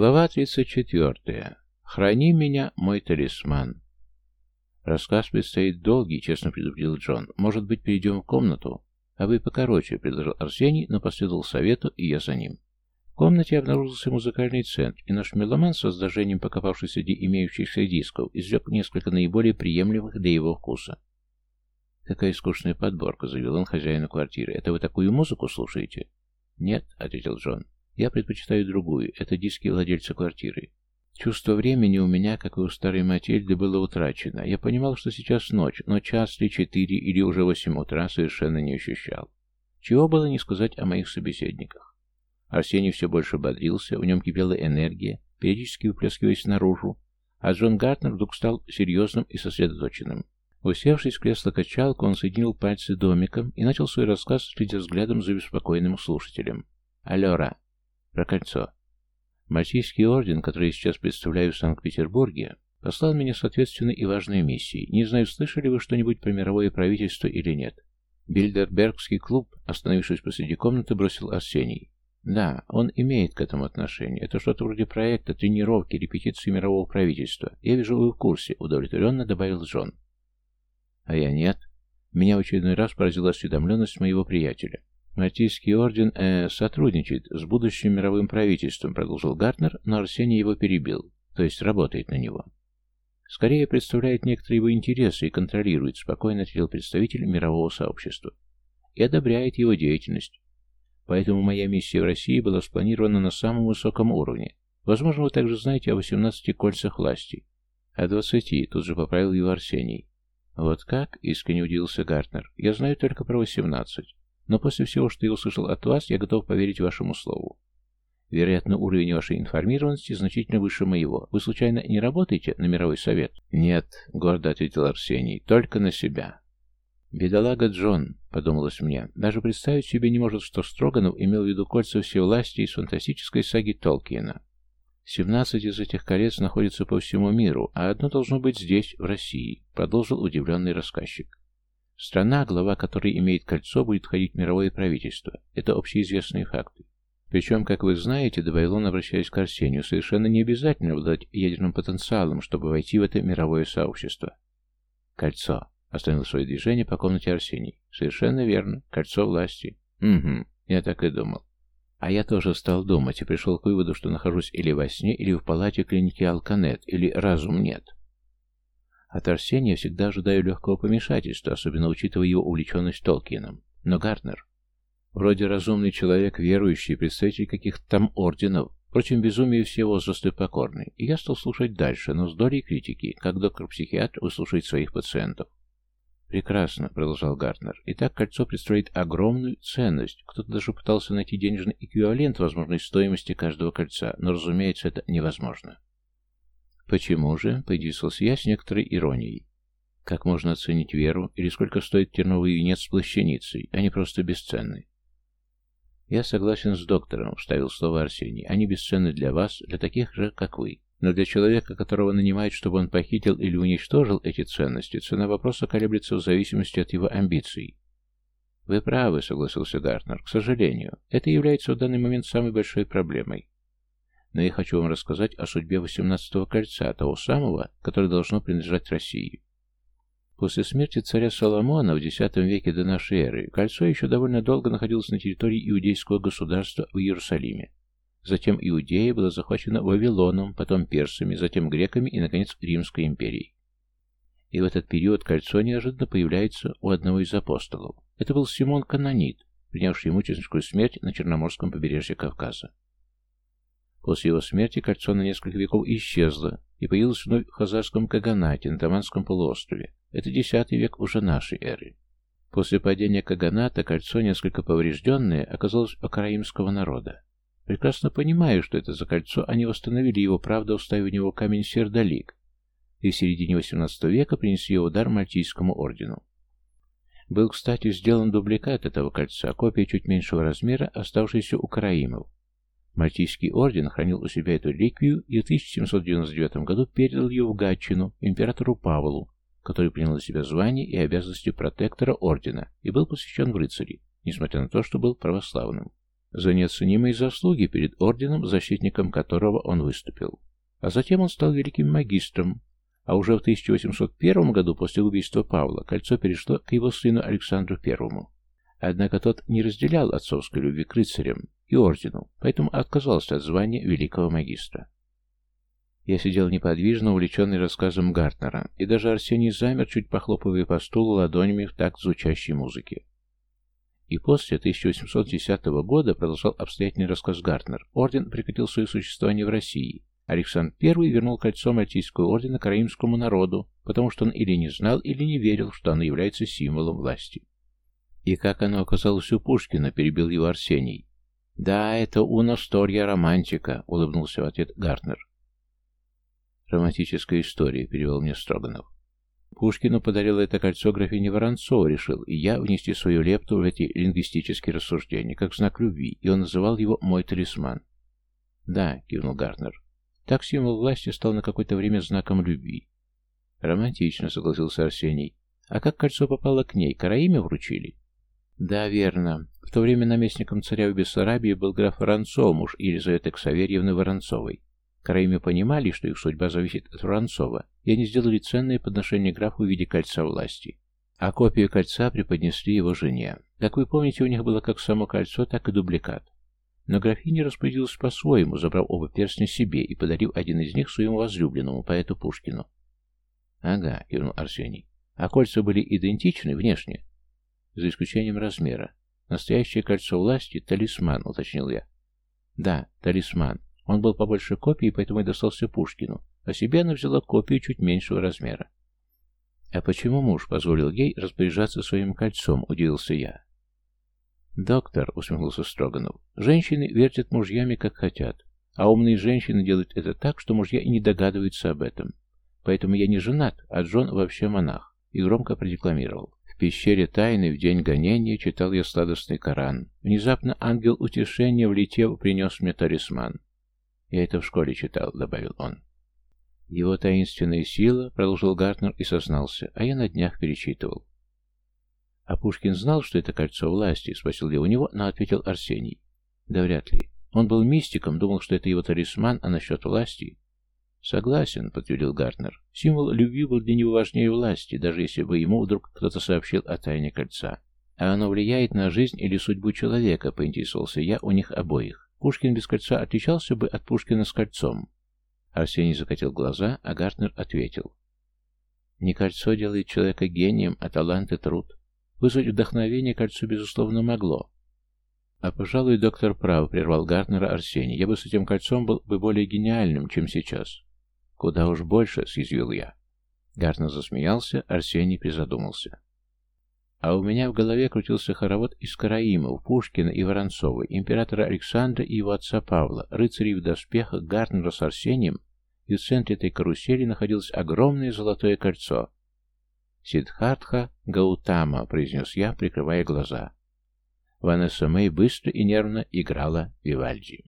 Глава 34. Храни меня, мой талисман. Рассказ предстоит долгий, честно предупредил Джон. Может быть, перейдем в комнату? А вы покороче, предложил Арсений, но последовал совету, и я за ним. В комнате обнаружился музыкальный центр, и наш меломан с раздражением, покопавшись среди имеющихся дисков, извлек несколько наиболее приемлемых для его вкуса. «Какая скучная подборка», — заявил он хозяину квартиры. «Это вы такую музыку слушаете?» «Нет», — ответил Джон. Я предпочитаю другую, это диски владельца квартиры. Чувство времени у меня, как и у старой Матильды, было утрачено. Я понимал, что сейчас ночь, но час ли четыре или уже восемь утра совершенно не ощущал. Чего было не сказать о моих собеседниках. Арсений все больше бодрился, в нем кипела энергия, периодически выплескиваясь наружу, а Джон Гартнер вдруг стал серьезным и сосредоточенным. Усевшись в кресло-качалку, он соединил пальцы домиком и начал свой рассказ, следя взглядом за беспокойным слушателем. «Алло, про кольцо. Мальтийский орден, который я сейчас представляю в Санкт-Петербурге, послал меня соответственно и важной миссией. Не знаю, слышали вы что-нибудь про мировое правительство или нет. Бильдербергский клуб, остановившись посреди комнаты, бросил Арсений. Да, он имеет к этому отношение. Это что-то вроде проекта, тренировки, репетиции мирового правительства. Я вижу, вы в курсе, удовлетворенно добавил Джон. А я нет. Меня в очередной раз поразила осведомленность моего приятеля. Мальтийский орден э, сотрудничает с будущим мировым правительством, продолжил Гартнер, но Арсений его перебил, то есть работает на него. Скорее представляет некоторые его интересы и контролирует, спокойно ответил представитель мирового сообщества. И одобряет его деятельность. Поэтому моя миссия в России была спланирована на самом высоком уровне. Возможно, вы также знаете о 18 кольцах власти. О 20, тут же поправил его Арсений. Вот как? Искренне удивился Гартнер. Я знаю только про 18. Но после всего, что я услышал от вас, я готов поверить вашему слову. Вероятно, уровень вашей информированности значительно выше моего. Вы, случайно, не работаете на мировой совет? Нет, гордо ответил Арсений, только на себя. «Бедолага Джон», — подумалось мне, — даже представить себе не может, что Строганов имел в виду кольца всевластия из фантастической саги Толкиена. Семнадцать из этих колец находятся по всему миру, а одно должно быть здесь, в России, — продолжил удивленный рассказчик. Страна, глава которой имеет кольцо, будет входить в мировое правительство. Это общеизвестные факты. Причем, как вы знаете, добавил он, обращаясь к Арсению, совершенно не обязательно обладать ядерным потенциалом, чтобы войти в это мировое сообщество. Кольцо. Остановил свое движение по комнате Арсений. Совершенно верно. Кольцо власти. Угу. Я так и думал. А я тоже стал думать и пришел к выводу, что нахожусь или во сне, или в палате клиники Алканет, или разум нет. От Арсения всегда ожидаю легкого помешательства, особенно учитывая его увлеченность Толкином. Но Гартнер, вроде разумный человек, верующий, представитель каких-то там орденов, впрочем, безумие все возрасты покорны, и я стал слушать дальше, но с долей критики, как доктор-психиатр выслушает своих пациентов. «Прекрасно», — продолжал Гартнер. «Итак, кольцо представляет огромную ценность. Кто-то даже пытался найти денежный эквивалент возможной стоимости каждого кольца, но, разумеется, это невозможно». «Почему же?» — поинтересовался я с некоторой иронией. «Как можно оценить веру, или сколько стоит терновый венец с плащаницей? Они просто бесценны». «Я согласен с доктором», — вставил слово Арсений. «Они бесценны для вас, для таких же, как вы. Но для человека, которого нанимают, чтобы он похитил или уничтожил эти ценности, цена вопроса колеблется в зависимости от его амбиций». «Вы правы», — согласился Гартнер. «К сожалению, это является в данный момент самой большой проблемой но я хочу вам рассказать о судьбе 18-го кольца, того самого, которое должно принадлежать России. После смерти царя Соломона в X веке до нашей эры кольцо еще довольно долго находилось на территории иудейского государства в Иерусалиме. Затем Иудея была захвачена Вавилоном, потом персами, затем греками и, наконец, Римской империей. И в этот период кольцо неожиданно появляется у одного из апостолов. Это был Симон Канонит, принявший мученическую смерть на Черноморском побережье Кавказа. После его смерти кольцо на несколько веков исчезло и появилось вновь в Хазарском Каганате на Таманском полуострове. Это X век уже нашей эры. После падения Каганата кольцо, несколько поврежденное, оказалось у караимского народа. Прекрасно понимаю, что это за кольцо, они восстановили его, правда, уставив в него камень сердолик, и в середине XVIII века принесли его дар Мальтийскому ордену. Был, кстати, сделан дубликат этого кольца, копия чуть меньшего размера, оставшаяся у караимов, Мальтийский орден хранил у себя эту реликвию и в 1799 году передал ее в Гатчину императору Павлу, который принял на себя звание и обязанности протектора ордена и был посвящен в рыцари, несмотря на то, что был православным. за неоценимые заслуги перед орденом, защитником которого он выступил. А затем он стал великим магистром, а уже в 1801 году после убийства Павла кольцо перешло к его сыну Александру I. Однако тот не разделял отцовской любви к рыцарям и ордену, поэтому отказался от звания великого магистра. Я сидел неподвижно, увлеченный рассказом Гартнера, и даже Арсений замер, чуть похлопывая по стулу ладонями в такт звучащей музыки. И после 1810 года, продолжал обстоятельный рассказ Гартнер, орден прекратил свое существование в России. Александр I вернул кольцо Мальтийского ордена караимскому народу, потому что он или не знал, или не верил, что оно является символом власти. «И как оно оказалось у Пушкина?» — перебил его Арсений. «Да, это стория романтика», — улыбнулся в ответ Гартнер. «Романтическая история», — перевел мне Строганов. Пушкину подарил это кольцо графине Воронцову, решил, и я внести свою лепту в эти лингвистические рассуждения, как знак любви, и он называл его «мой талисман». «Да», — кивнул Гартнер. «Так символ власти стал на какое-то время знаком любви». «Романтично», — согласился Арсений. «А как кольцо попало к ней? Караиме вручили?» «Да, верно. В то время наместником царя в Бессарабии был граф Воронцов, муж Елизаветы Ксаверьевны Воронцовой. Караиме понимали, что их судьба зависит от Воронцова, и они сделали ценное подношение графу в виде кольца власти. А копию кольца преподнесли его жене. Как вы помните, у них было как само кольцо, так и дубликат. Но графиня распорядилась по-своему, забрав оба перстня себе и подарив один из них своему возлюбленному, поэту Пушкину. «Ага», — кивнул Арсений. «А кольца были идентичны внешне?» за исключением размера. Настоящее кольцо власти — талисман, уточнил я. Да, талисман. Он был побольше копии, поэтому и достался Пушкину, а себе она взяла копию чуть меньшего размера. «А почему муж позволил ей распоряжаться своим кольцом?» – удивился я. «Доктор», – усмехнулся Строганов, – «женщины вертят мужьями, как хотят, а умные женщины делают это так, что мужья и не догадываются об этом. Поэтому я не женат, а Джон вообще монах», – и громко продекламировал пещере тайны в день гонения читал я сладостный Коран. Внезапно ангел утешения, влетев, принес мне талисман. Я это в школе читал, добавил он. Его таинственная сила, продолжил Гартнер и сознался, а я на днях перечитывал. А Пушкин знал, что это кольцо власти, спросил я у него, но ответил Арсений. Да вряд ли. Он был мистиком, думал, что это его талисман, а насчет власти... «Согласен», — подтвердил Гартнер. «Символ любви был для него важнее власти, даже если бы ему вдруг кто-то сообщил о тайне кольца. А оно влияет на жизнь или судьбу человека», — поинтересовался я у них обоих. «Пушкин без кольца отличался бы от Пушкина с кольцом». Арсений закатил глаза, а Гартнер ответил. «Не кольцо делает человека гением, а талант и труд. Вызвать вдохновение кольцу, безусловно, могло. «А, пожалуй, доктор прав», — прервал Гартнера Арсений. «Я бы с этим кольцом был бы более гениальным, чем сейчас». «Куда уж больше», — съязвил я. Гартнер засмеялся, Арсений призадумался. А у меня в голове крутился хоровод из Караимов, Пушкина и Воронцова, императора Александра и его отца Павла, рыцарей в доспехах Гартнера с Арсением, и в центре этой карусели находилось огромное золотое кольцо. «Сиддхартха Гаутама», — произнес я, прикрывая глаза. Ванесса Мэй быстро и нервно играла Вивальди.